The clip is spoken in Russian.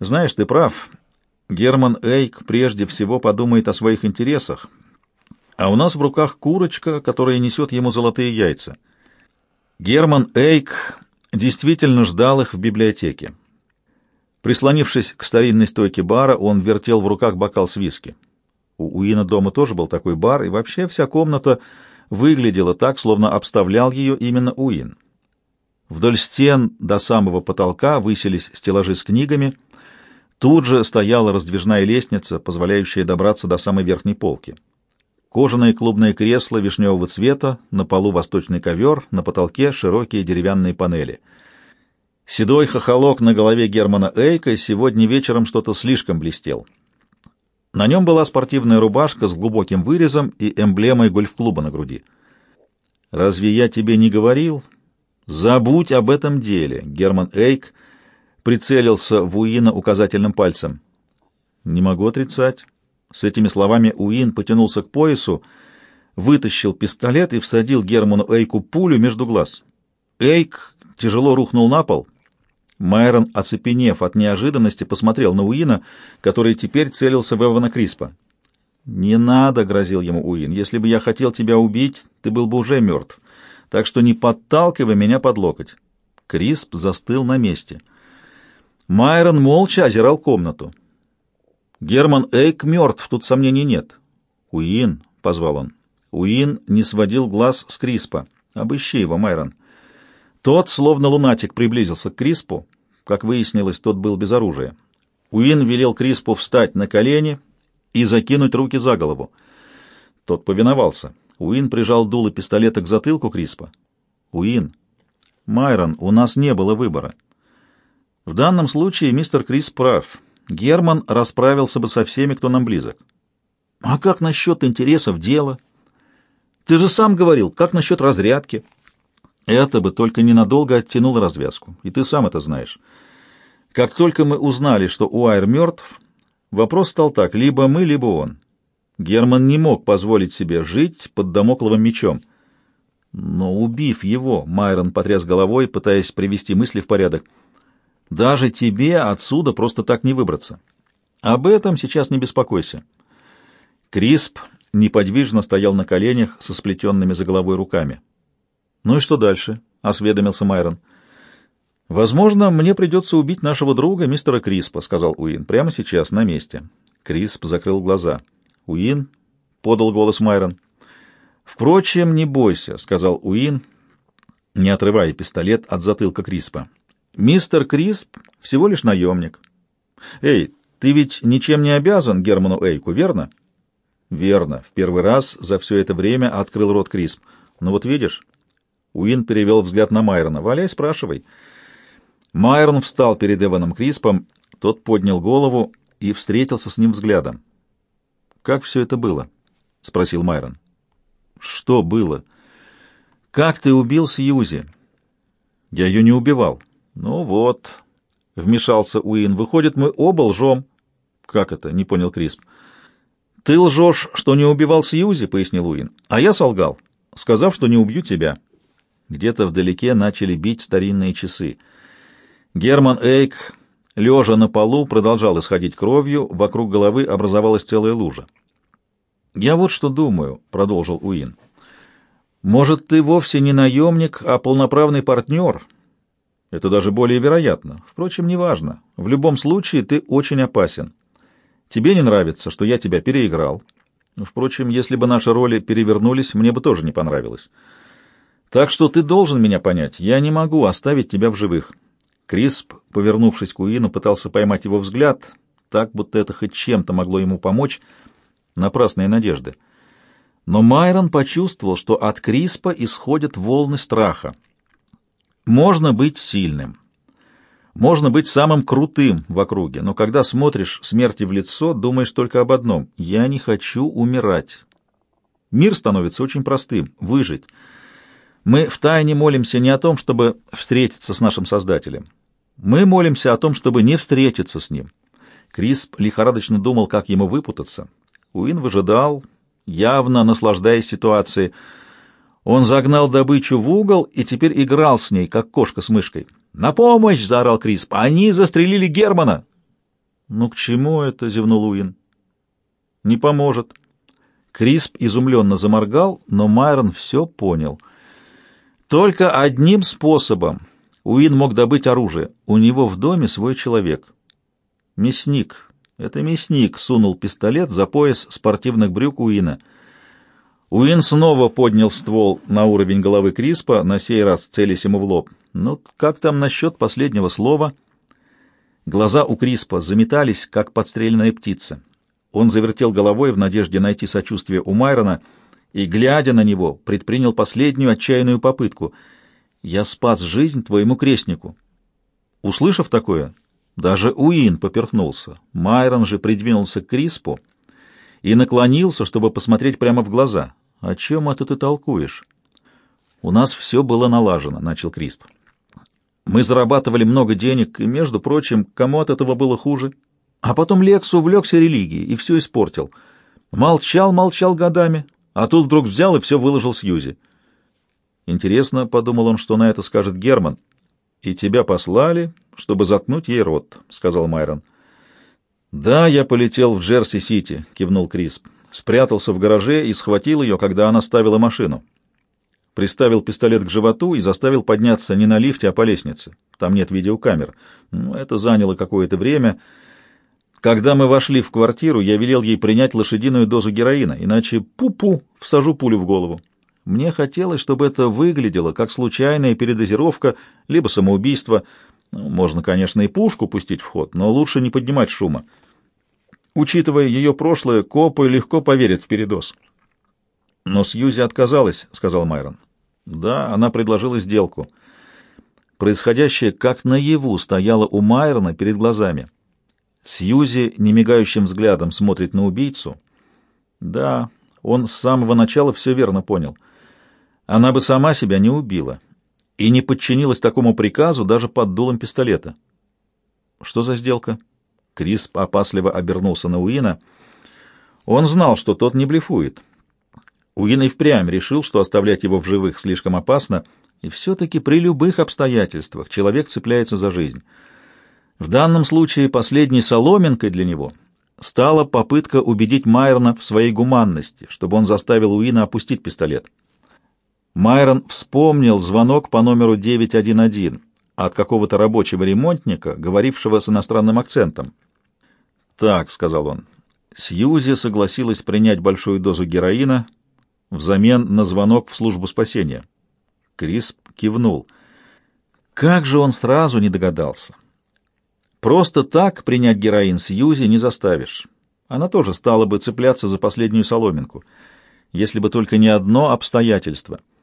Знаешь, ты прав. Герман Эйк прежде всего подумает о своих интересах, а у нас в руках курочка, которая несет ему золотые яйца. Герман Эйк действительно ждал их в библиотеке. Прислонившись к старинной стойке бара, он вертел в руках бокал с виски. У Уина дома тоже был такой бар, и вообще вся комната выглядела так, словно обставлял ее именно Уин. Вдоль стен до самого потолка высились стеллажи с книгами. Тут же стояла раздвижная лестница, позволяющая добраться до самой верхней полки. Кожаные клубные кресла вишневого цвета, на полу восточный ковер, на потолке широкие деревянные панели. Седой хохолок на голове Германа Эйка сегодня вечером что-то слишком блестел. На нем была спортивная рубашка с глубоким вырезом и эмблемой гольф-клуба на груди. «Разве я тебе не говорил?» «Забудь об этом деле!» Герман Эйк прицелился в Уина указательным пальцем. «Не могу отрицать». С этими словами Уин потянулся к поясу, вытащил пистолет и всадил Герману Эйку пулю между глаз. Эйк тяжело рухнул на пол. Майрон, оцепенев от неожиданности, посмотрел на Уина, который теперь целился в Эвана Криспа. «Не надо», — грозил ему Уин, — «если бы я хотел тебя убить, ты был бы уже мертв так что не подталкивай меня под локоть. Крисп застыл на месте. Майрон молча озирал комнату. Герман Эйк мертв, тут сомнений нет. Уин, — позвал он. Уин не сводил глаз с Криспа. Обыщи его, Майрон. Тот, словно лунатик, приблизился к Криспу. Как выяснилось, тот был без оружия. Уин велел Криспу встать на колени и закинуть руки за голову. Тот повиновался. Уин прижал дуло пистолета к затылку Криспа. «Уин, Майрон, у нас не было выбора. В данном случае мистер Крис прав. Герман расправился бы со всеми, кто нам близок. А как насчет интересов дела? Ты же сам говорил, как насчет разрядки?» Это бы только ненадолго оттянуло развязку, и ты сам это знаешь. Как только мы узнали, что Уайр мертв, вопрос стал так, либо мы, либо он. Герман не мог позволить себе жить под домокловым мечом. Но убив его, Майрон потряс головой, пытаясь привести мысли в порядок. Даже тебе отсюда просто так не выбраться. Об этом сейчас не беспокойся. Крисп неподвижно стоял на коленях со сплетенными за головой руками. «Ну и что дальше?» — осведомился Майрон. «Возможно, мне придется убить нашего друга, мистера Криспа», — сказал Уин, — «прямо сейчас, на месте». Крисп закрыл глаза. Уин, — подал голос Майрон. «Впрочем, не бойся», — сказал Уин, не отрывая пистолет от затылка Криспа. «Мистер Крисп всего лишь наемник». «Эй, ты ведь ничем не обязан Герману Эйку, верно?» «Верно. В первый раз за все это время открыл рот Крисп. Ну вот видишь...» Уин перевел взгляд на Майрона. «Валяй, спрашивай». Майрон встал перед Эваном Криспом, тот поднял голову и встретился с ним взглядом. Как все это было? — спросил Майрон. — Что было? — Как ты убил Сьюзи? — Я ее не убивал. — Ну вот, — вмешался Уин, — выходит, мы оба лжем. — Как это? — не понял Крисп. — Ты лжешь, что не убивал Сьюзи, — пояснил Уин, — а я солгал, сказав, что не убью тебя. Где-то вдалеке начали бить старинные часы. Герман Эйк, лежа на полу, продолжал исходить кровью, вокруг головы образовалась целая лужа. «Я вот что думаю», — продолжил Уин. «Может, ты вовсе не наемник, а полноправный партнер? Это даже более вероятно. Впрочем, неважно. В любом случае, ты очень опасен. Тебе не нравится, что я тебя переиграл. Впрочем, если бы наши роли перевернулись, мне бы тоже не понравилось. Так что ты должен меня понять. Я не могу оставить тебя в живых». Крисп, повернувшись к Уину, пытался поймать его взгляд, так, будто это хоть чем-то могло ему помочь — напрасные надежды. Но Майрон почувствовал, что от Криспа исходят волны страха. Можно быть сильным. Можно быть самым крутым в округе, но когда смотришь смерти в лицо, думаешь только об одном — я не хочу умирать. Мир становится очень простым — выжить. Мы втайне молимся не о том, чтобы встретиться с нашим Создателем. Мы молимся о том, чтобы не встретиться с Ним. Крисп лихорадочно думал, как ему выпутаться. Уин выжидал, явно наслаждаясь ситуацией. Он загнал добычу в угол и теперь играл с ней, как кошка с мышкой. «На помощь!» — заорал Крисп. «Они застрелили Германа!» «Ну к чему это?» — зевнул Уин. «Не поможет». Крисп изумленно заморгал, но Майрон все понял. Только одним способом Уин мог добыть оружие. У него в доме свой человек. Мясник. Это мясник сунул пистолет за пояс спортивных брюк Уина. Уин снова поднял ствол на уровень головы Криспа, на сей раз целясь ему в лоб. Ну, как там насчет последнего слова? Глаза у Криспа заметались, как подстреленная птица. Он завертел головой в надежде найти сочувствие у Майрона и, глядя на него, предпринял последнюю отчаянную попытку. «Я спас жизнь твоему крестнику». Услышав такое, даже Уин поперхнулся. Майрон же придвинулся к Криспу и наклонился, чтобы посмотреть прямо в глаза. «О чем это ты толкуешь?» «У нас все было налажено», — начал Крисп. «Мы зарабатывали много денег, и, между прочим, кому от этого было хуже?» А потом Лекс увлекся религией и все испортил. Молчал, молчал годами, а тут вдруг взял и все выложил Сьюзи. Интересно, — подумал он, — что на это скажет Герман. «И тебя послали, чтобы заткнуть ей рот», — сказал Майрон. «Да, я полетел в Джерси-Сити», — кивнул Крисп. Спрятался в гараже и схватил ее, когда она ставила машину. Приставил пистолет к животу и заставил подняться не на лифте, а по лестнице. Там нет видеокамер. Ну, это заняло какое-то время... Когда мы вошли в квартиру, я велел ей принять лошадиную дозу героина, иначе пу-пу, всажу пулю в голову. Мне хотелось, чтобы это выглядело как случайная передозировка, либо самоубийство. Ну, можно, конечно, и пушку пустить в ход, но лучше не поднимать шума. Учитывая ее прошлое, копы легко поверят в передоз. Но Сьюзи отказалась, — сказал Майрон. Да, она предложила сделку. Происходящее как наяву стояло у Майрона перед глазами. Сьюзи немигающим взглядом смотрит на убийцу. Да, он с самого начала все верно понял. Она бы сама себя не убила и не подчинилась такому приказу даже под дулом пистолета. Что за сделка? Крисп опасливо обернулся на Уина. Он знал, что тот не блефует. Уин и впрямь решил, что оставлять его в живых слишком опасно, и все-таки при любых обстоятельствах человек цепляется за жизнь. В данном случае последней соломинкой для него стала попытка убедить Майрона в своей гуманности, чтобы он заставил Уина опустить пистолет. Майрон вспомнил звонок по номеру 911 от какого-то рабочего ремонтника, говорившего с иностранным акцентом. «Так», — сказал он, — Сьюзи согласилась принять большую дозу героина взамен на звонок в службу спасения. Крис кивнул. Как же он сразу не догадался? Просто так принять героин Сьюзи не заставишь. Она тоже стала бы цепляться за последнюю соломинку, если бы только не одно обстоятельство —